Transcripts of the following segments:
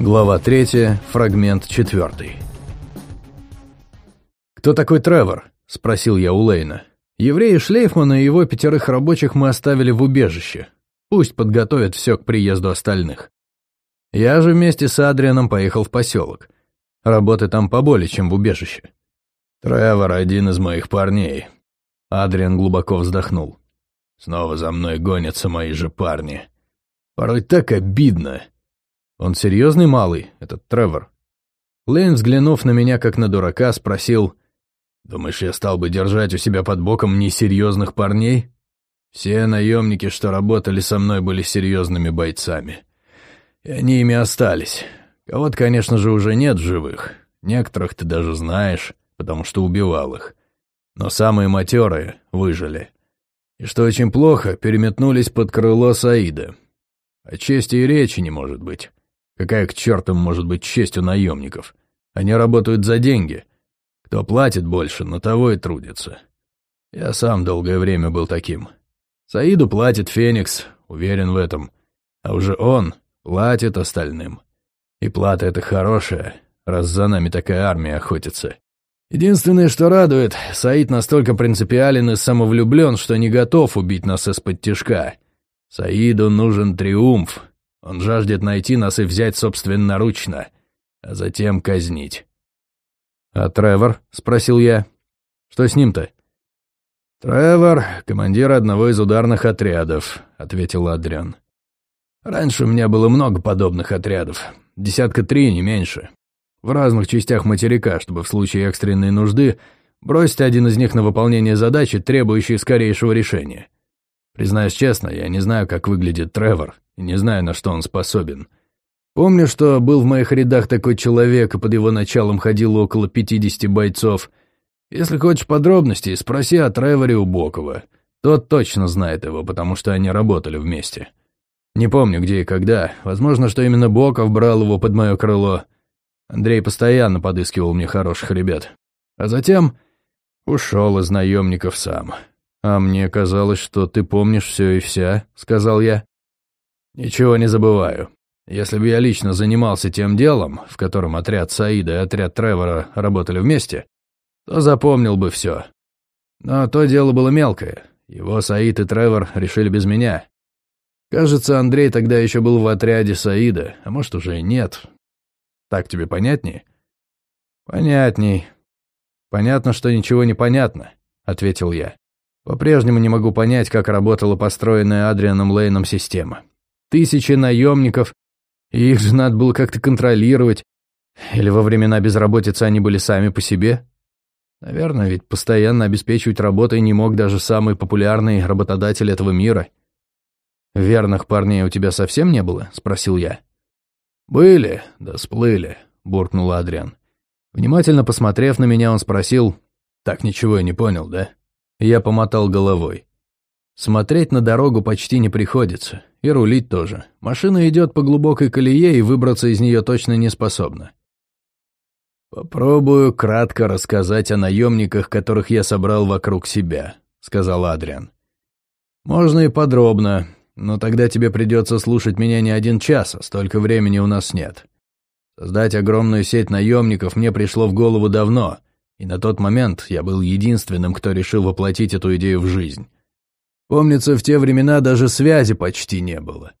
Глава 3, фрагмент 4. «Кто такой Тревор?» — спросил я у Лейна. «Еврея Шлейфмана и его пятерых рабочих мы оставили в убежище. Пусть подготовят все к приезду остальных. Я же вместе с Адрианом поехал в поселок. Работы там поболее, чем в убежище». «Тревор — один из моих парней». Адриан глубоко вздохнул. «Снова за мной гонятся мои же парни. Порой так обидно». «Он серьезный малый, этот Тревор?» Лейн, взглянув на меня как на дурака, спросил, «Думаешь, я стал бы держать у себя под боком несерьезных парней?» Все наемники, что работали со мной, были серьезными бойцами. И они ими остались. Кого-то, конечно же, уже нет живых. Некоторых ты даже знаешь, потому что убивал их. Но самые матерые выжили. И что очень плохо, переметнулись под крыло Саида. О чести и речи не может быть. Какая к чертам может быть честь у наемников? Они работают за деньги. Кто платит больше, на того и трудится. Я сам долгое время был таким. Саиду платит Феникс, уверен в этом. А уже он платит остальным. И плата эта хорошая, раз за нами такая армия охотится. Единственное, что радует, Саид настолько принципиален и самовлюблен, что не готов убить нас из-под тишка. Саиду нужен триумф, он жаждет найти нас и взять собственноручно, а затем казнить. «А Тревор?» — спросил я. «Что с ним-то?» «Тревор — командир одного из ударных отрядов», — ответил Адриан. «Раньше у меня было много подобных отрядов, десятка три, не меньше. В разных частях материка, чтобы в случае экстренной нужды бросить один из них на выполнение задачи, требующей скорейшего решения. Признаюсь честно, я не знаю, как выглядит Тревор, и не знаю, на что он способен. Помню, что был в моих рядах такой человек, и под его началом ходило около 50 бойцов. Если хочешь подробностей, спроси о Треворе у Бокова. Тот точно знает его, потому что они работали вместе. Не помню, где и когда. Возможно, что именно Боков брал его под мое крыло. Андрей постоянно подыскивал мне хороших ребят. А затем ушел из наемников сам. «А мне казалось, что ты помнишь все и вся», — сказал я. «Ничего не забываю. Если бы я лично занимался тем делом, в котором отряд Саида и отряд Тревора работали вместе, то запомнил бы все. Но то дело было мелкое. Его Саид и Тревор решили без меня. Кажется, Андрей тогда еще был в отряде Саида, а может, уже и нет. Так тебе понятнее? Понятней. Понятно, что ничего не понятно, — ответил я. По-прежнему не могу понять, как работала построенная Адрианом Лейном система. Тысячи наемников, и их же надо было как-то контролировать. Или во времена безработицы они были сами по себе? Наверное, ведь постоянно обеспечивать работой не мог даже самый популярный работодатель этого мира. «Верных парней у тебя совсем не было?» — спросил я. «Были, да сплыли», — буркнул Адриан. Внимательно посмотрев на меня, он спросил, «Так ничего и не понял, да?» Я помотал головой. Смотреть на дорогу почти не приходится, и рулить тоже. Машина идет по глубокой колее и выбраться из нее точно не способна. «Попробую кратко рассказать о наемниках, которых я собрал вокруг себя», — сказал Адриан. «Можно и подробно, но тогда тебе придется слушать меня не один час, а столько времени у нас нет. Создать огромную сеть наемников мне пришло в голову давно, и на тот момент я был единственным, кто решил воплотить эту идею в жизнь. Помнится, в те времена даже связи почти не было.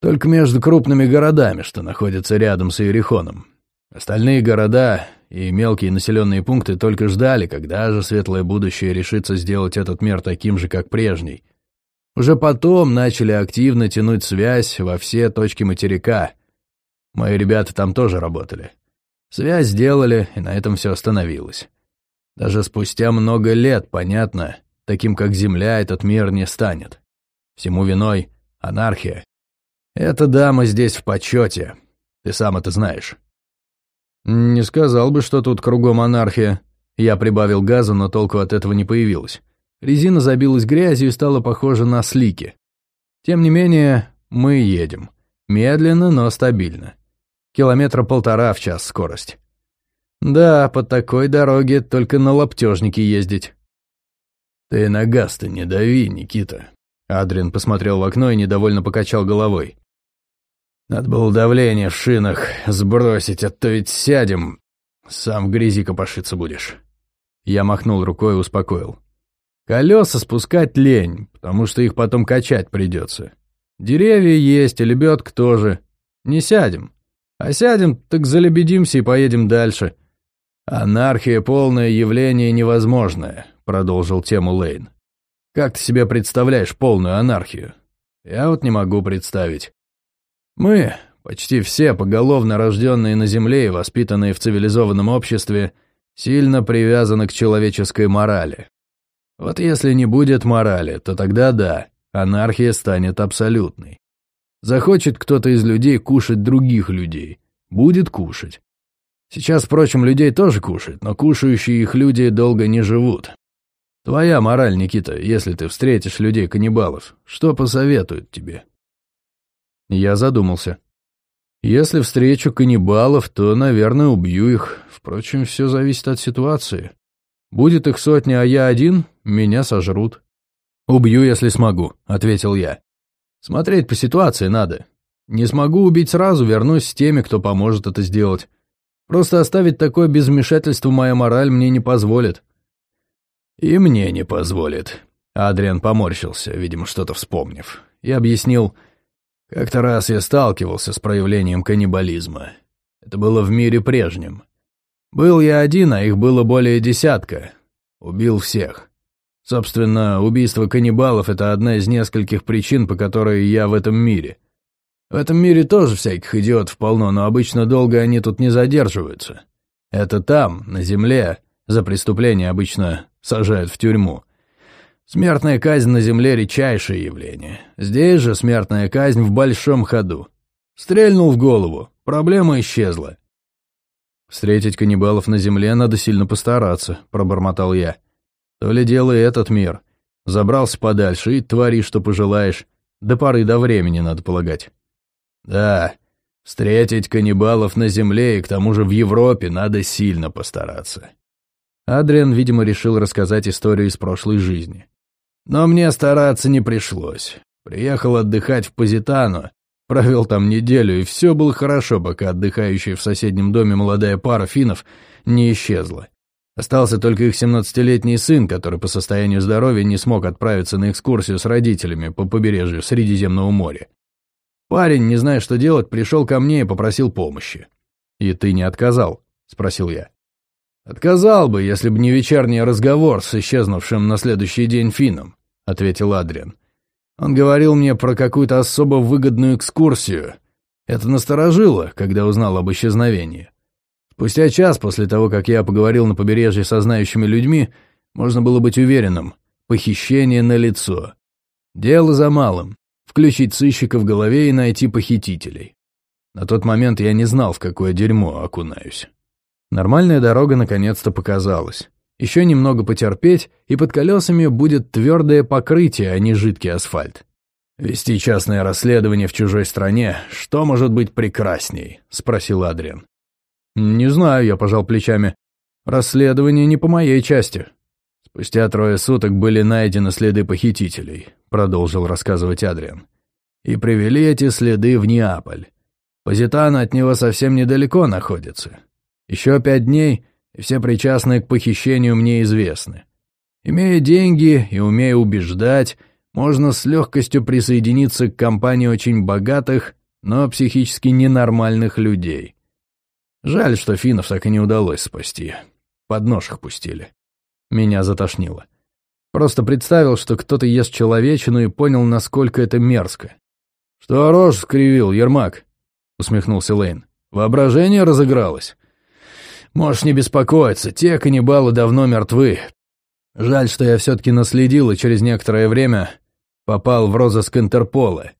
Только между крупными городами, что находятся рядом с Иерихоном. Остальные города и мелкие населенные пункты только ждали, когда же светлое будущее решится сделать этот мир таким же, как прежний. Уже потом начали активно тянуть связь во все точки материка. Мои ребята там тоже работали. Связь сделали, и на этом все остановилось. Даже спустя много лет понятно, таким как Земля этот мир не станет. Всему виной анархия. Эта дама здесь в почете. Ты сам это знаешь. Не сказал бы, что тут кругом анархия. Я прибавил газа, но толку от этого не появилось. Резина забилась грязью и стала похожа на слики. Тем не менее, мы едем. Медленно, но стабильно. Километра полтора в час скорость. Да, по такой дороге только на лаптежнике ездить. «Ты на газ-то не дави, Никита». Адрин посмотрел в окно и недовольно покачал головой. Надо было давление в шинах сбросить, а то ведь сядем, сам в грязи копошиться будешь. Я махнул рукой и успокоил. Колеса спускать лень, потому что их потом качать придется. Деревья есть, и лебедка тоже. Не сядем. А сядем, так залебедимся и поедем дальше. Анархия — полное явление невозможное, продолжил тему Лейн. Как ты себе представляешь полную анархию? Я вот не могу представить. Мы, почти все поголовно рожденные на Земле и воспитанные в цивилизованном обществе, сильно привязаны к человеческой морали. Вот если не будет морали, то тогда да, анархия станет абсолютной. Захочет кто-то из людей кушать других людей, будет кушать. Сейчас, впрочем, людей тоже кушают, но кушающие их люди долго не живут. Твоя мораль, Никита, если ты встретишь людей-каннибалов, что посоветуют тебе? Я задумался. Если встречу каннибалов, то, наверное, убью их. Впрочем, все зависит от ситуации. Будет их сотня, а я один, меня сожрут. «Убью, если смогу», — ответил я. «Смотреть по ситуации надо. Не смогу убить сразу, вернусь с теми, кто поможет это сделать. Просто оставить такое без вмешательства моя мораль мне не позволит». «И мне не позволит», — Адриан поморщился, видимо, что-то вспомнив, и объяснил, «Как-то раз я сталкивался с проявлением каннибализма. Это было в мире прежнем. Был я один, а их было более десятка. Убил всех. Собственно, убийство каннибалов — это одна из нескольких причин, по которой я в этом мире. В этом мире тоже всяких идиотов полно, но обычно долго они тут не задерживаются. Это там, на земле, за преступление обычно сажают в тюрьму. Смертная казнь на земле — редчайшее явление. Здесь же смертная казнь в большом ходу. Стрельнул в голову, проблема исчезла. «Встретить каннибалов на земле надо сильно постараться», — пробормотал я. «То ли дело этот мир. Забрался подальше и твори, что пожелаешь. До поры до времени, надо полагать». «Да, встретить каннибалов на земле и к тому же в Европе надо сильно постараться». Адриан, видимо, решил рассказать историю из прошлой жизни. «Но мне стараться не пришлось. Приехал отдыхать в Позитано, Провел там неделю, и все было хорошо, пока отдыхающая в соседнем доме молодая пара финнов не исчезла. Остался только их 17-летний сын, который по состоянию здоровья не смог отправиться на экскурсию с родителями по побережью Средиземного моря. Парень, не зная, что делать, пришел ко мне и попросил помощи. «И ты не отказал?» — спросил я. «Отказал бы, если бы не вечерний разговор с исчезнувшим на следующий день финном», — ответил Адриан. Он говорил мне про какую-то особо выгодную экскурсию. Это насторожило, когда узнал об исчезновении. Спустя час после того, как я поговорил на побережье со знающими людьми, можно было быть уверенным — похищение на лицо. Дело за малым — включить сыщика в голове и найти похитителей. На тот момент я не знал, в какое дерьмо окунаюсь. Нормальная дорога наконец-то показалась. Еще немного потерпеть, и под колесами будет твердое покрытие, а не жидкий асфальт. «Вести частное расследование в чужой стране, что может быть прекрасней?» — спросил Адриан. «Не знаю», — я пожал плечами. «Расследование не по моей части». «Спустя трое суток были найдены следы похитителей», — продолжил рассказывать Адриан. «И привели эти следы в Неаполь. Позитано от него совсем недалеко находится. Еще пять дней, и все причастные к похищению мне известны. Имея деньги и умея убеждать, можно с легкостью присоединиться к компании очень богатых, но психически ненормальных людей. Жаль, что финнов так и не удалось спасти. Под нож их пустили. Меня затошнило. Просто представил, что кто-то ест человечину и понял, насколько это мерзко. «Что рожь скривил, Ермак?» — усмехнулся Лейн. «Воображение разыгралось. Можешь не беспокоиться, те каннибалы давно мертвы. Жаль, что я все-таки наследил и через некоторое время попал в розыск Интерпола.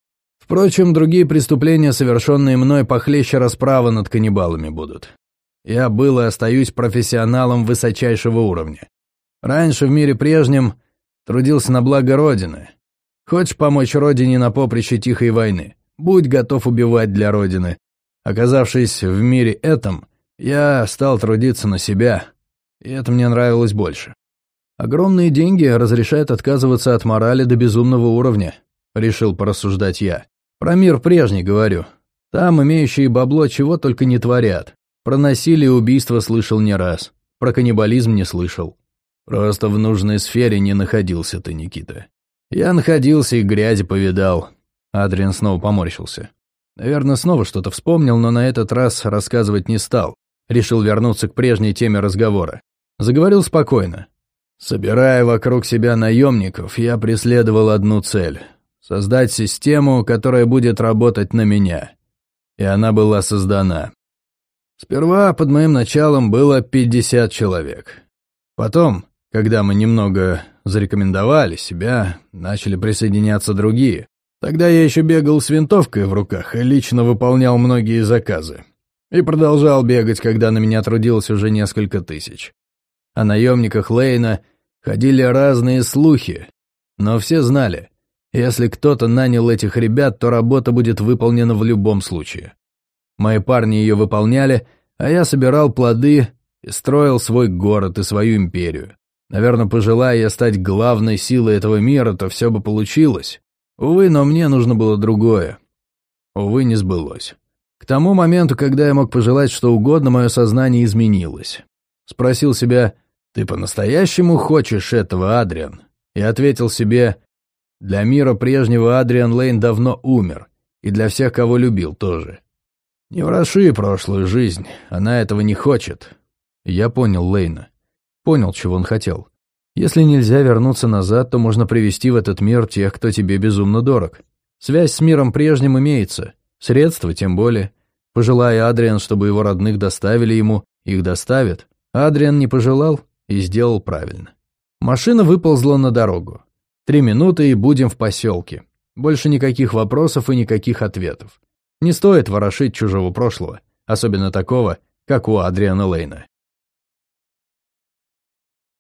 Впрочем, другие преступления, совершенные мной, похлеще расправы над каннибалами будут. Я был и остаюсь профессионалом высочайшего уровня. Раньше в мире прежнем трудился на благо Родины. Хочешь помочь Родине на поприще тихой войны? Будь готов убивать для Родины. Оказавшись в мире этом, я стал трудиться на себя, и это мне нравилось больше. Огромные деньги разрешают отказываться от морали до безумного уровня, решил порассуждать я. Про мир прежний говорю. Там имеющие бабло чего только не творят. Про насилие и убийство слышал не раз. Про каннибализм не слышал. Просто в нужной сфере не находился ты, Никита. Я находился и грязи повидал. Адриан снова поморщился. Наверное, снова что-то вспомнил, но на этот раз рассказывать не стал. Решил вернуться к прежней теме разговора. Заговорил спокойно. Собирая вокруг себя наемников, я преследовал одну цель — создать систему, которая будет работать на меня. И она была создана. Сперва под моим началом было 50 человек. Потом, когда мы немного зарекомендовали себя, начали присоединяться другие. Тогда я еще бегал с винтовкой в руках и лично выполнял многие заказы. И продолжал бегать, когда на меня трудилось уже несколько тысяч. О наемниках Лейна ходили разные слухи, но все знали, если кто-то нанял этих ребят, то работа будет выполнена в любом случае. Мои парни ее выполняли, а я собирал плоды и строил свой город и свою империю. Наверное, пожелая я стать главной силой этого мира, то все бы получилось. Увы, но мне нужно было другое. Увы, не сбылось. К тому моменту, когда я мог пожелать что угодно, мое сознание изменилось. Спросил себя, «Ты по-настоящему хочешь этого, Адриан?» И ответил себе, «Для мира прежнего Адриан Лейн давно умер, и для всех, кого любил, тоже. Не вороши прошлую жизнь, она этого не хочет». Я понял Лейна. Понял, чего он хотел. Если нельзя вернуться назад, то можно привести в этот мир тех, кто тебе безумно дорог. Связь с миром прежним имеется, средства тем более. Пожелая Адриан, чтобы его родных доставили ему, их доставят. Адриан не пожелал и сделал правильно. Машина выползла на дорогу. Три минуты и будем в поселке. Больше никаких вопросов и никаких ответов. Не стоит ворошить чужого прошлого, особенно такого, как у Адриана Лейна.